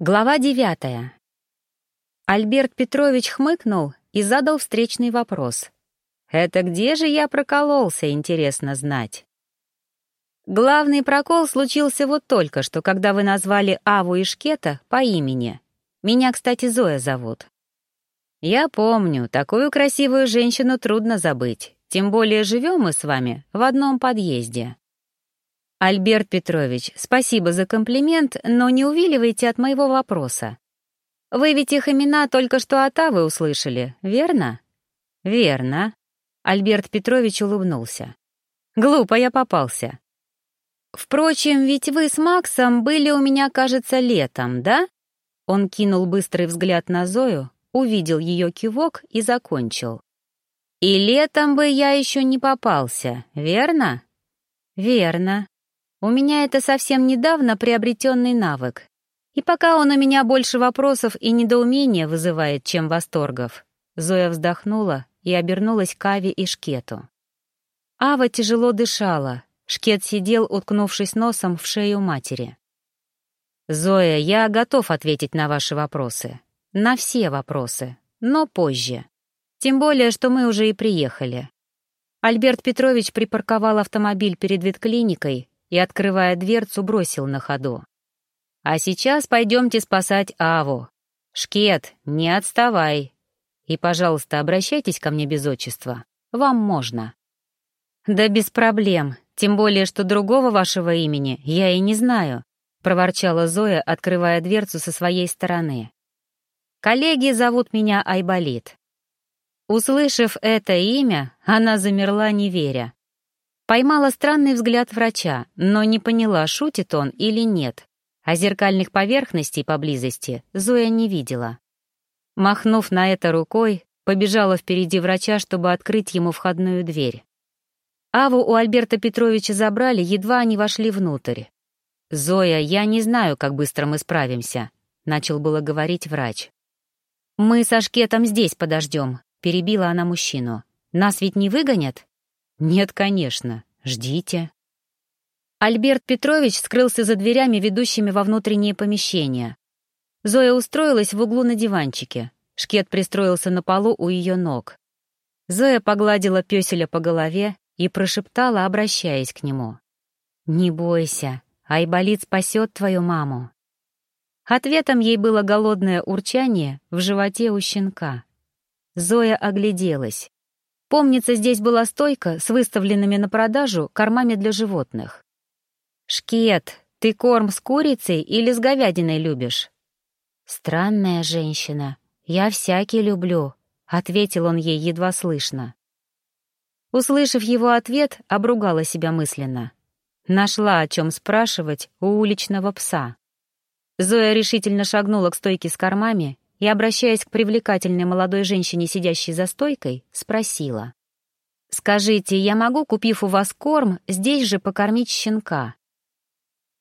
Глава девятая. Альберт Петрович хмыкнул и задал встречный вопрос. «Это где же я прокололся, интересно знать?» Главный прокол случился вот только что, когда вы назвали Аву и Шкета по имени. Меня, кстати, Зоя зовут. Я помню, такую красивую женщину трудно забыть, тем более живем мы с вами в одном подъезде. «Альберт Петрович, спасибо за комплимент, но не увиливайте от моего вопроса. Вы ведь их имена только что от Авы услышали, верно?» «Верно». Альберт Петрович улыбнулся. «Глупо я попался. Впрочем, ведь вы с Максом были у меня, кажется, летом, да?» Он кинул быстрый взгляд на Зою, увидел ее кивок и закончил. «И летом бы я еще не попался, верно?» «Верно», у меня это совсем недавно приобретенный навык. И пока он у меня больше вопросов и недоумения вызывает, чем восторгов. Зоя вздохнула и обернулась к Аве и Шкету. Ава тяжело дышала. Шкет сидел, уткнувшись носом в шею матери. «Зоя, я готов ответить на ваши вопросы. На все вопросы, но позже. Тем более, что мы уже и приехали». Альберт Петрович припарковал автомобиль перед ветклиникой, и, открывая дверцу, бросил на ходу. «А сейчас пойдемте спасать Аву. Шкет, не отставай. И, пожалуйста, обращайтесь ко мне без отчества. Вам можно». «Да без проблем, тем более, что другого вашего имени я и не знаю», — проворчала Зоя, открывая дверцу со своей стороны. «Коллеги зовут меня Айболит». Услышав это имя, она замерла, не веря. Поймала странный взгляд врача, но не поняла, шутит он или нет. А зеркальных поверхностей поблизости Зоя не видела. Махнув на это рукой, побежала впереди врача, чтобы открыть ему входную дверь. Аву у Альберта Петровича забрали, едва они вошли внутрь. «Зоя, я не знаю, как быстро мы справимся», — начал было говорить врач. «Мы со Шкетом здесь подождем», — перебила она мужчину. «Нас ведь не выгонят?» «Нет, конечно. Ждите». Альберт Петрович скрылся за дверями, ведущими во внутренние помещения. Зоя устроилась в углу на диванчике. Шкет пристроился на полу у ее ног. Зоя погладила пёселя по голове и прошептала, обращаясь к нему. «Не бойся, Айболит спасет твою маму». Ответом ей было голодное урчание в животе у щенка. Зоя огляделась. Помнится, здесь была стойка с выставленными на продажу кормами для животных. «Шкет, ты корм с курицей или с говядиной любишь?» «Странная женщина. Я всякий люблю», — ответил он ей едва слышно. Услышав его ответ, обругала себя мысленно. Нашла, о чем спрашивать у уличного пса. Зоя решительно шагнула к стойке с кормами и, обращаясь к привлекательной молодой женщине, сидящей за стойкой, спросила. «Скажите, я могу, купив у вас корм, здесь же покормить щенка?»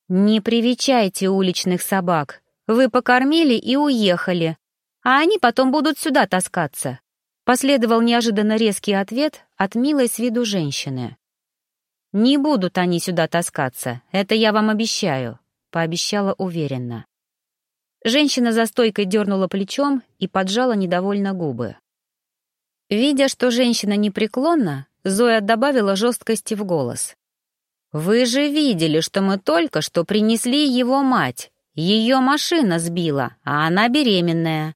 «Не привечайте уличных собак. Вы покормили и уехали, а они потом будут сюда таскаться», последовал неожиданно резкий ответ от милой с виду женщины. «Не будут они сюда таскаться, это я вам обещаю», — пообещала уверенно. Женщина за стойкой дернула плечом и поджала недовольно губы. Видя, что женщина непреклонна, Зоя добавила жесткости в голос. «Вы же видели, что мы только что принесли его мать. Ее машина сбила, а она беременная.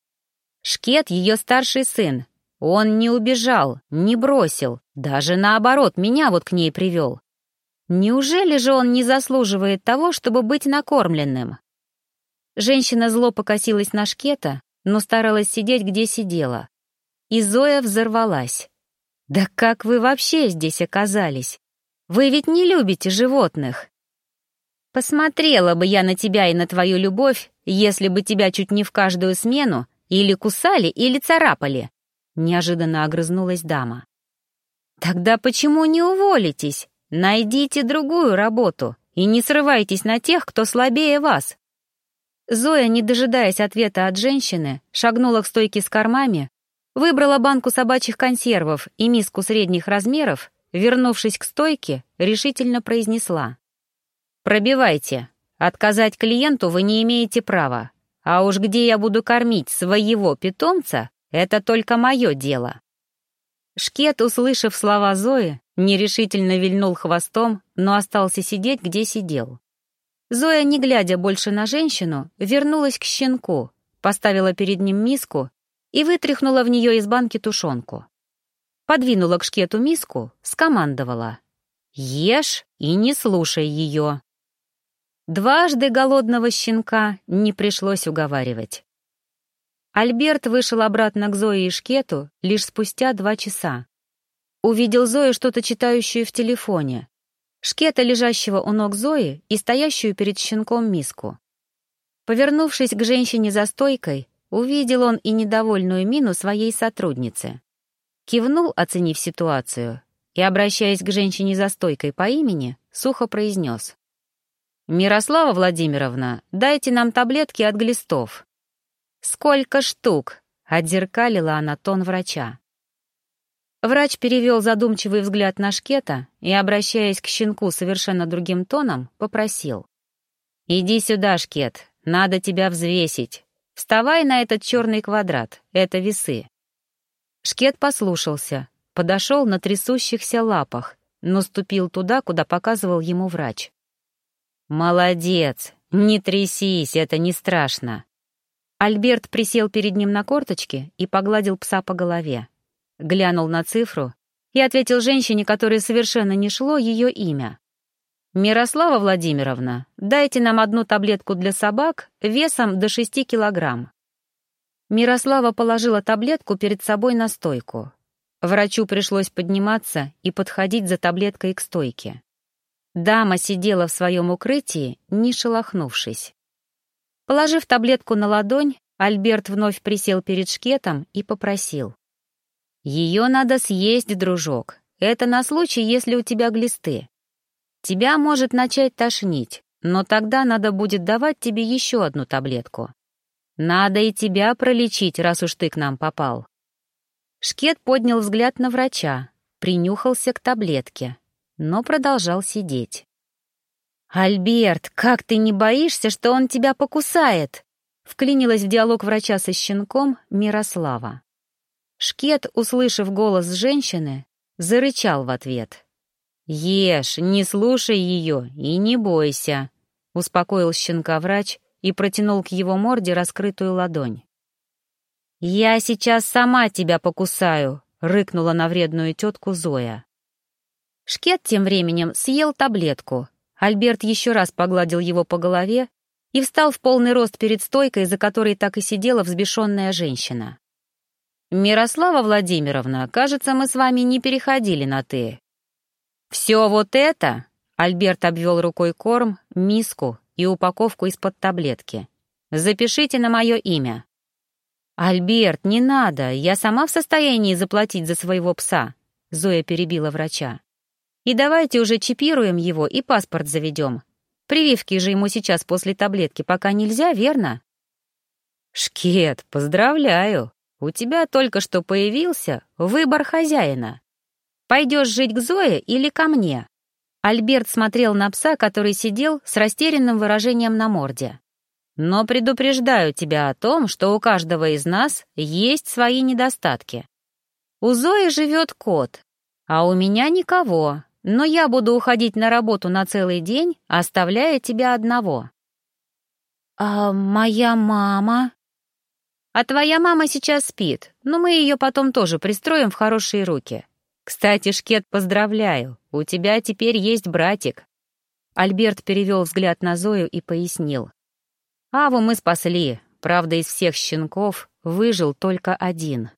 Шкет — ее старший сын. Он не убежал, не бросил, даже наоборот, меня вот к ней привел. Неужели же он не заслуживает того, чтобы быть накормленным?» Женщина зло покосилась на шкета, но старалась сидеть, где сидела. И Зоя взорвалась. «Да как вы вообще здесь оказались? Вы ведь не любите животных!» «Посмотрела бы я на тебя и на твою любовь, если бы тебя чуть не в каждую смену или кусали, или царапали!» Неожиданно огрызнулась дама. «Тогда почему не уволитесь? Найдите другую работу и не срывайтесь на тех, кто слабее вас!» Зоя, не дожидаясь ответа от женщины, шагнула к стойке с кормами, выбрала банку собачьих консервов и миску средних размеров, вернувшись к стойке, решительно произнесла. «Пробивайте. Отказать клиенту вы не имеете права. А уж где я буду кормить своего питомца, это только мое дело. Шкет, услышав слова Зои, нерешительно вильнул хвостом, но остался сидеть, где сидел. Зоя, не глядя больше на женщину, вернулась к щенку, поставила перед ним миску и вытряхнула в нее из банки тушенку. Подвинула к шкету миску, скомандовала. «Ешь и не слушай ее». Дважды голодного щенка не пришлось уговаривать. Альберт вышел обратно к Зое и Шкету лишь спустя два часа. Увидел Зою, что-то читающую в телефоне, Шкета, лежащего у ног Зои, и стоящую перед щенком миску. Повернувшись к женщине за стойкой, увидел он и недовольную мину своей сотрудницы. Кивнул, оценив ситуацию, и, обращаясь к женщине за стойкой по имени, сухо произнес. «Мирослава Владимировна, дайте нам таблетки от глистов». «Сколько штук?» — отзеркалила она тон врача. Врач перевел задумчивый взгляд на Шкета и, обращаясь к щенку совершенно другим тоном, попросил. «Иди сюда, Шкет, надо тебя взвесить. Вставай на этот черный квадрат, это весы». Шкет послушался, подошел на трясущихся лапах, но ступил туда, куда показывал ему врач. «Молодец! Не трясись, это не страшно!» Альберт присел перед ним на корточки и погладил пса по голове. Глянул на цифру и ответил женщине, которой совершенно не шло ее имя. «Мирослава Владимировна, дайте нам одну таблетку для собак весом до 6 килограмм». Мирослава положила таблетку перед собой на стойку. Врачу пришлось подниматься и подходить за таблеткой к стойке. Дама сидела в своем укрытии, не шелохнувшись. Положив таблетку на ладонь, Альберт вновь присел перед шкетом и попросил. «Ее надо съесть, дружок. Это на случай, если у тебя глисты. Тебя может начать тошнить, но тогда надо будет давать тебе еще одну таблетку. Надо и тебя пролечить, раз уж ты к нам попал». Шкет поднял взгляд на врача, принюхался к таблетке, но продолжал сидеть. «Альберт, как ты не боишься, что он тебя покусает?» Вклинилась в диалог врача со щенком Мирослава. Шкет, услышав голос женщины, зарычал в ответ. «Ешь, не слушай ее и не бойся», — успокоил щенка врач и протянул к его морде раскрытую ладонь. «Я сейчас сама тебя покусаю», — рыкнула на вредную тетку Зоя. Шкет тем временем съел таблетку, Альберт еще раз погладил его по голове и встал в полный рост перед стойкой, за которой так и сидела взбешенная женщина. «Мирослава Владимировна, кажется, мы с вами не переходили на «ты». «Все вот это...» — Альберт обвел рукой корм, миску и упаковку из-под таблетки. «Запишите на мое имя». «Альберт, не надо, я сама в состоянии заплатить за своего пса», — Зоя перебила врача. И давайте уже чипируем его и паспорт заведем. Прививки же ему сейчас после таблетки пока нельзя, верно? Шкет, поздравляю. У тебя только что появился выбор хозяина. Пойдешь жить к Зое или ко мне? Альберт смотрел на пса, который сидел с растерянным выражением на морде. Но предупреждаю тебя о том, что у каждого из нас есть свои недостатки. У Зои живет кот, а у меня никого, но я буду уходить на работу на целый день, оставляя тебя одного». «А моя мама?» «А твоя мама сейчас спит, но мы ее потом тоже пристроим в хорошие руки. Кстати, Шкет, поздравляю, у тебя теперь есть братик». Альберт перевел взгляд на Зою и пояснил. «Аву мы спасли, правда, из всех щенков выжил только один».